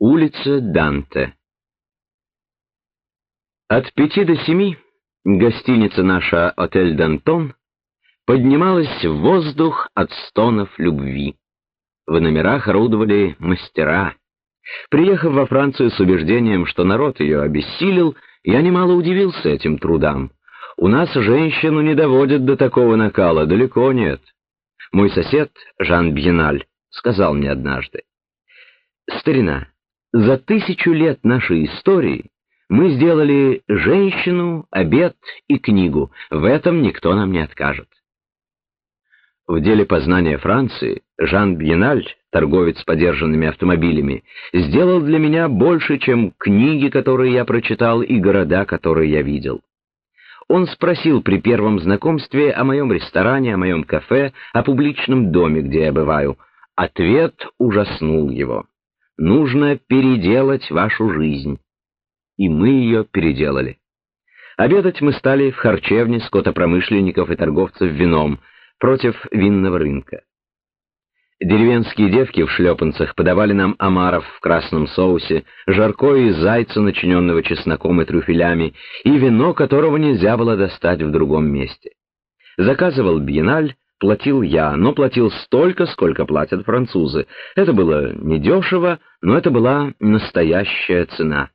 Улица Данте. От пяти до семи гостиница наша «Отель Дантон» поднималась в воздух от стонов любви. В номерах орудовали мастера. Приехав во Францию с убеждением, что народ ее обессилил, я немало удивился этим трудам. У нас женщину не доводят до такого накала, далеко нет. Мой сосед, Жан Бьеналь, сказал мне однажды. «Старина, за тысячу лет нашей истории мы сделали женщину, обед и книгу. В этом никто нам не откажет. В деле познания Франции Жан Бьеналь, торговец подержанными автомобилями, сделал для меня больше, чем книги, которые я прочитал, и города, которые я видел. Он спросил при первом знакомстве о моем ресторане, о моем кафе, о публичном доме, где я бываю. Ответ ужаснул его нужно переделать вашу жизнь. И мы ее переделали. Обедать мы стали в харчевне скотопромышленников и торговцев вином против винного рынка. Деревенские девки в шлепанцах подавали нам омаров в красном соусе, жаркое из зайца, начиненного чесноком и трюфелями, и вино, которого нельзя было достать в другом месте. Заказывал бьеналь, платил я, но платил столько, сколько платят французы. Это было недешево, но это была настоящая цена.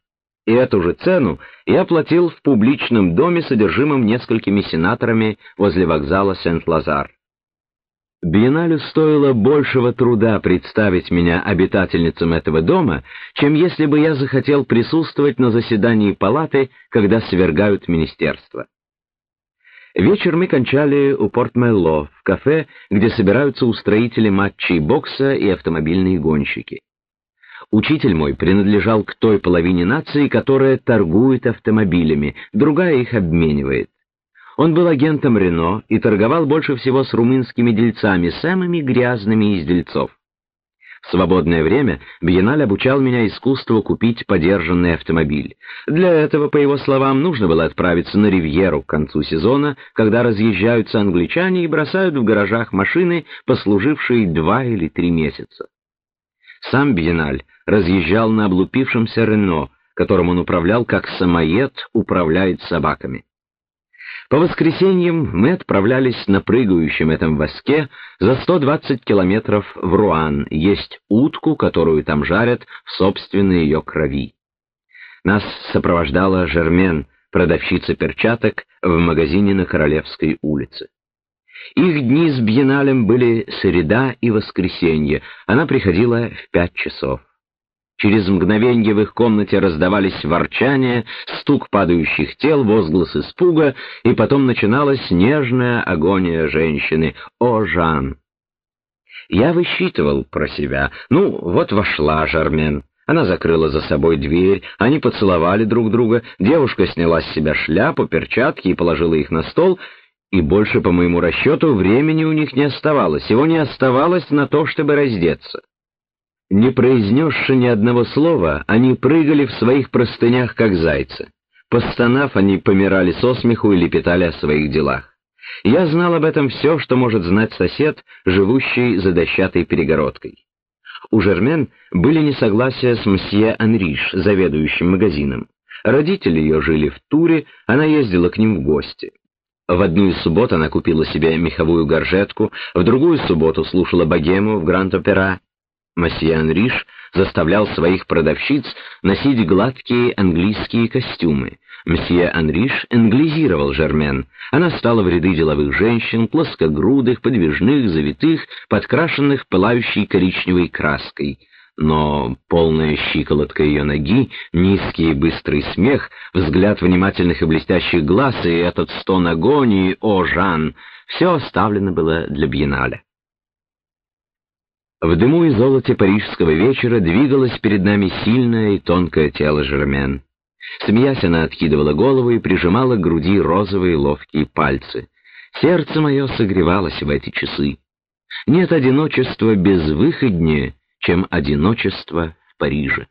И эту же цену я платил в публичном доме, содержимом несколькими сенаторами возле вокзала Сент-Лазар. Биенналю стоило большего труда представить меня обитательницам этого дома, чем если бы я захотел присутствовать на заседании палаты, когда свергают министерство. Вечер мы кончали у Порт-Мелло, в кафе, где собираются устроители матчей бокса и автомобильные гонщики. Учитель мой принадлежал к той половине нации, которая торгует автомобилями, другая их обменивает. Он был агентом Рено и торговал больше всего с румынскими дельцами, самыми грязными из дельцов. В свободное время Бьеналь обучал меня искусству купить подержанный автомобиль. Для этого, по его словам, нужно было отправиться на Ривьеру к концу сезона, когда разъезжаются англичане и бросают в гаражах машины, послужившие два или три месяца. Сам Бьеналь разъезжал на облупившемся Рено, которым он управлял как самоед управляет собаками. По воскресеньям мы отправлялись на прыгающем этом воске за 120 километров в Руан есть утку, которую там жарят в собственной ее крови. Нас сопровождала Жермен, продавщица перчаток в магазине на Королевской улице. Их дни с Бьеналем были среда и воскресенье, она приходила в пять часов. Через мгновенье в их комнате раздавались ворчания, стук падающих тел, возглас испуга, и потом начиналась нежная агония женщины. «О, Жан!» Я высчитывал про себя. Ну, вот вошла Жармен. Она закрыла за собой дверь, они поцеловали друг друга, девушка сняла с себя шляпу, перчатки и положила их на стол, и больше, по моему расчету, времени у них не оставалось, его не оставалось на то, чтобы раздеться. Не произнесши ни одного слова, они прыгали в своих простынях, как зайцы. Постонав, они помирали со смеху и лепетали о своих делах. Я знал об этом все, что может знать сосед, живущий за дощатой перегородкой. У Жермен были несогласия с мсье Анриш, заведующим магазином. Родители ее жили в Туре, она ездила к ним в гости. В одну из суббот она купила себе меховую горжетку, в другую субботу слушала богему в Гранд-Опера, Масье Анриш заставлял своих продавщиц носить гладкие английские костюмы. Мсье Анриш англизировал Жермен. Она стала в ряды деловых женщин, плоскогрудых, подвижных, завитых, подкрашенных пылающей коричневой краской. Но полная щиколотка ее ноги, низкий и быстрый смех, взгляд внимательных и блестящих глаз и этот стон агонии «О, Жан!» — все оставлено было для Бьеналя. В дыму и золоте парижского вечера двигалось перед нами сильное и тонкое тело Жермен. Смеясь, она откидывала голову и прижимала к груди розовые ловкие пальцы. Сердце мое согревалось в эти часы. Нет одиночества безвыходнее, чем одиночество в Париже.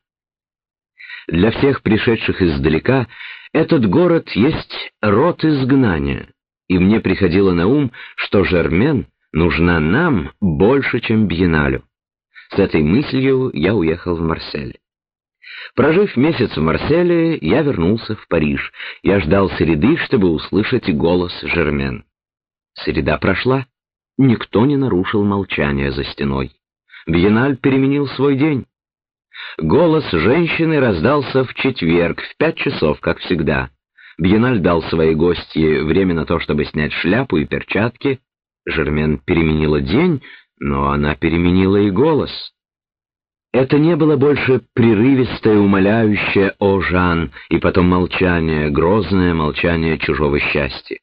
Для всех пришедших издалека этот город есть род изгнания, и мне приходило на ум, что Жермен нужна нам больше, чем Бьеналю. С этой мыслью я уехал в Марсель. Прожив месяц в Марселе, я вернулся в Париж. Я ждал среды, чтобы услышать голос Жермен. Среда прошла. Никто не нарушил молчание за стеной. Бьеналь переменил свой день. Голос женщины раздался в четверг, в пять часов, как всегда. Бьеналь дал своей гости время на то, чтобы снять шляпу и перчатки. Жермен переменила день, но она переменила и голос. Это не было больше прерывистое, умоляющее «О, Жан!» и потом молчание, грозное молчание чужого счастья.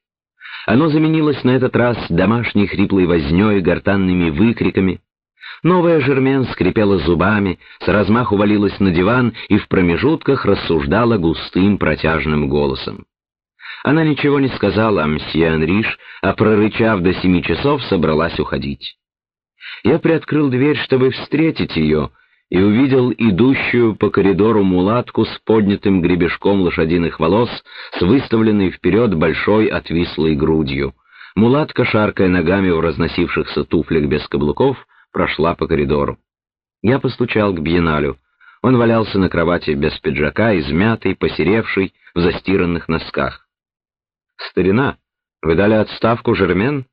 Оно заменилось на этот раз домашней хриплой вознёй, гортанными выкриками. Новая Жермен скрипела зубами, с размаху валилась на диван и в промежутках рассуждала густым протяжным голосом. Она ничего не сказала о мсье Анриш, а прорычав до семи часов, собралась уходить. Я приоткрыл дверь, чтобы встретить ее, и увидел идущую по коридору мулатку с поднятым гребешком лошадиных волос, с выставленной вперед большой отвислой грудью. Мулатка, шаркая ногами в разносившихся туфлях без каблуков, прошла по коридору. Я постучал к Бьеналю. Он валялся на кровати без пиджака, измятый, посеревший, в застиранных носках. «Старина, вы дали отставку Жермен?»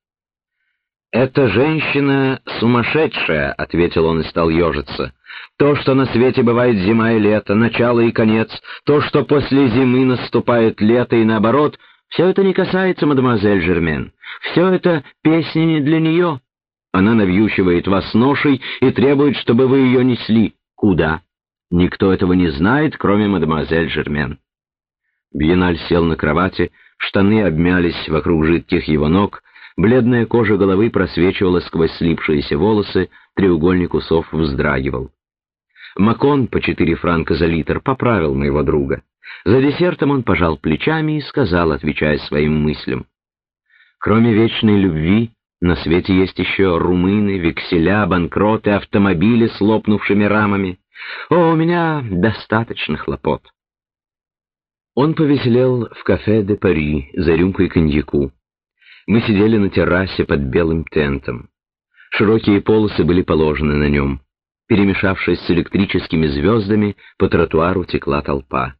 «Эта женщина сумасшедшая», — ответил он и стал ежиться. «То, что на свете бывает зима и лето, начало и конец, то, что после зимы наступает лето и наоборот, все это не касается мадемуазель Жермен. Все это песни не для нее. Она навьючивает вас ношей и требует, чтобы вы ее несли. Куда? Никто этого не знает, кроме мадемуазель Жермен». Бьеналь сел на кровати, штаны обмялись вокруг жидких его ног, Бледная кожа головы просвечивала сквозь слипшиеся волосы, треугольник усов вздрагивал. Макон по четыре франка за литр поправил моего друга. За десертом он пожал плечами и сказал, отвечая своим мыслям. «Кроме вечной любви, на свете есть еще румыны, векселя, банкроты, автомобили с лопнувшими рамами. О, у меня достаточно хлопот». Он повеселел в кафе де Пари за рюмкой коньяку. Мы сидели на террасе под белым тентом. Широкие полосы были положены на нем. Перемешавшись с электрическими звездами, по тротуару текла толпа.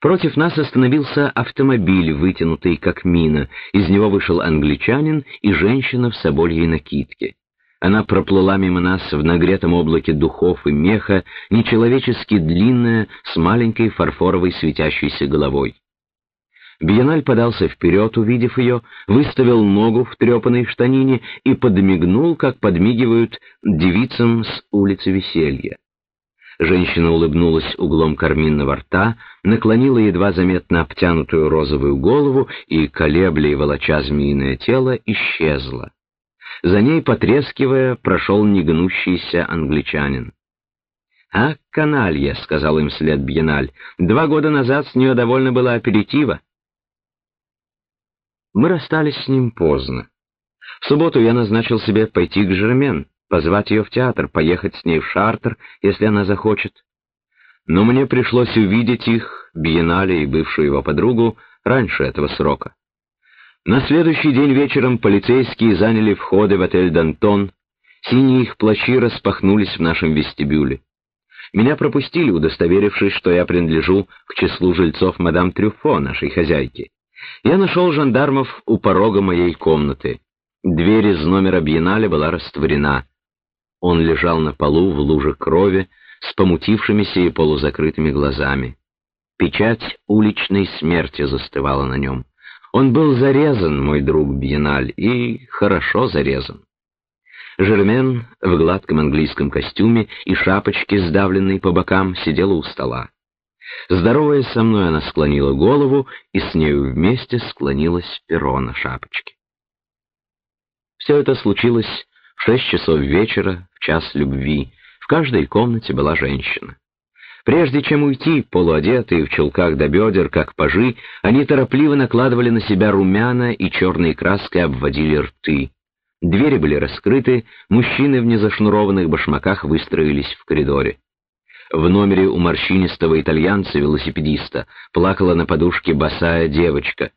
Против нас остановился автомобиль, вытянутый как мина. Из него вышел англичанин и женщина в собольей накидке. Она проплыла мимо нас в нагретом облаке духов и меха, нечеловечески длинная, с маленькой фарфоровой светящейся головой. Бьеналь подался вперед, увидев ее, выставил ногу в трепанной штанине и подмигнул, как подмигивают девицам с улицы Веселья. Женщина улыбнулась углом карминного рта, наклонила едва заметно обтянутую розовую голову и, колебля и волоча змеиное тело, исчезла. За ней, потрескивая, прошел негнущийся англичанин. «А, каналья», — сказал им след Бьеналь, — «два года назад с нее довольно было аперитива». Мы расстались с ним поздно. В субботу я назначил себе пойти к Жермен, позвать ее в театр, поехать с ней в Шартер, если она захочет. Но мне пришлось увидеть их, Биеннале и бывшую его подругу, раньше этого срока. На следующий день вечером полицейские заняли входы в отель «Дантон», синие их плащи распахнулись в нашем вестибюле. Меня пропустили, удостоверившись, что я принадлежу к числу жильцов мадам Трюфо, нашей хозяйки. Я нашел жандармов у порога моей комнаты. Дверь из номера Бьеннале была растворена. Он лежал на полу в луже крови, с помутившимися и полузакрытыми глазами. Печать уличной смерти застывала на нем. Он был зарезан, мой друг Бьеналь, и хорошо зарезан. Жермен в гладком английском костюме и шапочке, сдавленной по бокам, сидела у стола. Здороваясь со мной, она склонила голову, и с нею вместе склонилась перо на шапочке. Все это случилось в шесть часов вечера, в час любви. В каждой комнате была женщина. Прежде чем уйти, полуодетые в чулках до бедер, как пажи, они торопливо накладывали на себя румяна и черной краской обводили рты. Двери были раскрыты, мужчины в незашнурованных башмаках выстроились в коридоре. В номере у морщинистого итальянца-велосипедиста плакала на подушке босая девочка.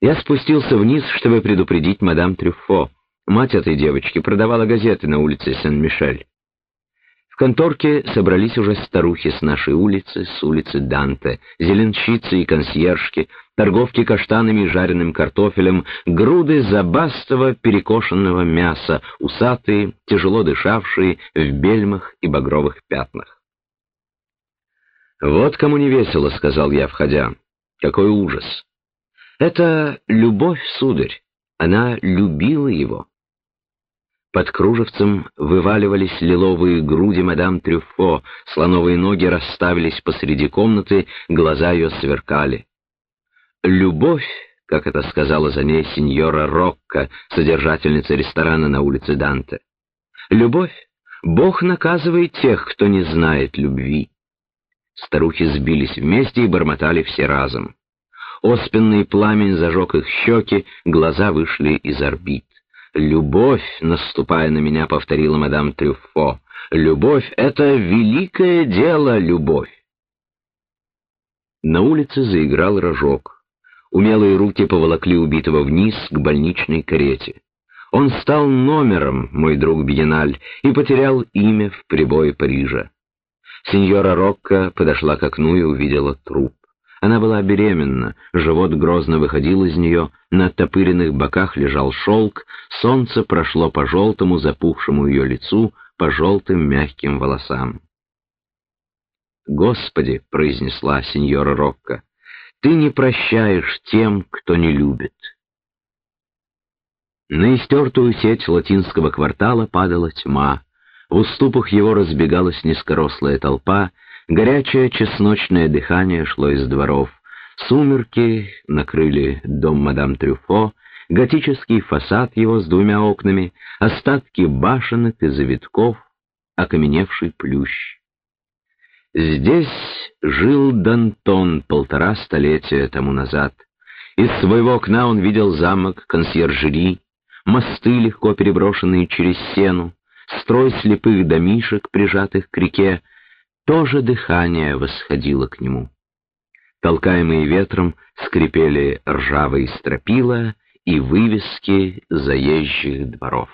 Я спустился вниз, чтобы предупредить мадам Трюффо. Мать этой девочки продавала газеты на улице Сен-Мишель. В конторке собрались уже старухи с нашей улицы, с улицы Данте, зеленщицы и консьержки, торговки каштанами и жареным картофелем, груды забастого перекошенного мяса, усатые, тяжело дышавшие, в бельмах и багровых пятнах. «Вот кому не весело», — сказал я, входя. «Какой ужас!» «Это любовь, сударь. Она любила его». Под кружевцем вываливались лиловые груди мадам Трюфо, слоновые ноги расставились посреди комнаты, глаза ее сверкали. «Любовь», как это сказала за ней сеньора Рокко, содержательница ресторана на улице Данте. «Любовь. Бог наказывает тех, кто не знает любви». Старухи сбились вместе и бормотали все разом. Оспенный пламень зажег их щеки, глаза вышли из орбит. «Любовь», — наступая на меня, повторила мадам Трюффо. «Любовь — это великое дело, любовь». На улице заиграл рожок. Умелые руки поволокли убитого вниз к больничной карете. Он стал номером, мой друг Бьеналь, и потерял имя в прибое Парижа. Сеньора Рокко подошла к окну и увидела труп. Она была беременна, живот грозно выходил из нее, на оттопыренных боках лежал шелк, солнце прошло по желтому запухшему ее лицу, по желтым мягким волосам. «Господи!» — произнесла сеньора Рокко, — «ты не прощаешь тем, кто не любит». На истертую сеть латинского квартала падала тьма, в уступах его разбегалась низкорослая толпа, Горячее чесночное дыхание шло из дворов. Сумерки накрыли дом мадам Трюфо, готический фасад его с двумя окнами, остатки башенок и завитков, окаменевший плющ. Здесь жил Дантон полтора столетия тому назад. Из своего окна он видел замок, консьержери, мосты, легко переброшенные через сену, строй слепых домишек, прижатых к реке, тоже дыхание восходило к нему. Толкаемые ветром скрипели ржавые стропила и вывески заезжих дворов.